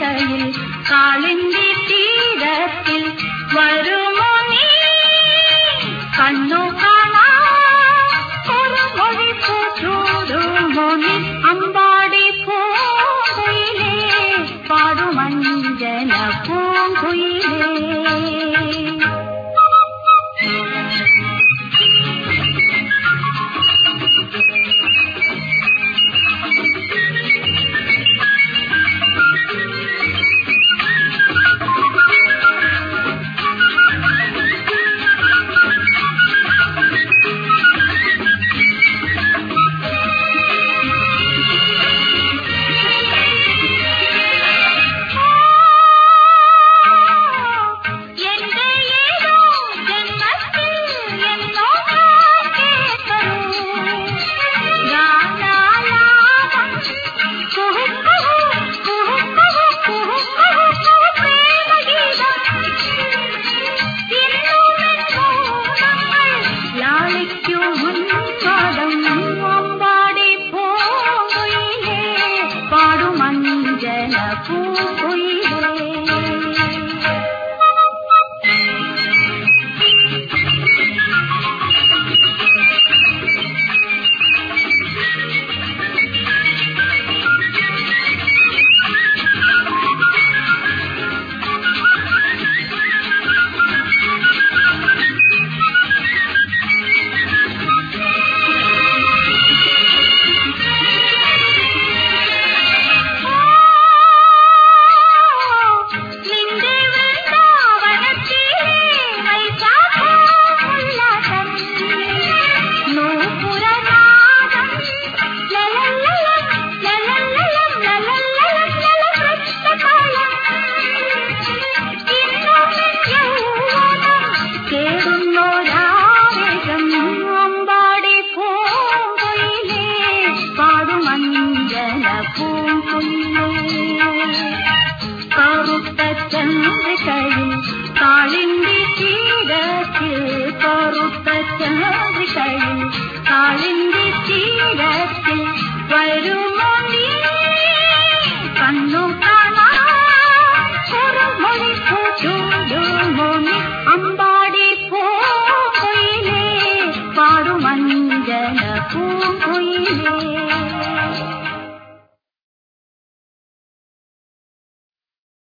கையில் காளிந்தி தீரத்தில் வருமோ நீ? கண்ணோ காணா ஒரு மொழி போற்றோடு மொழி அம்பாடி போகையிலே பாடும் அஞ்சன பூங்குயில். aku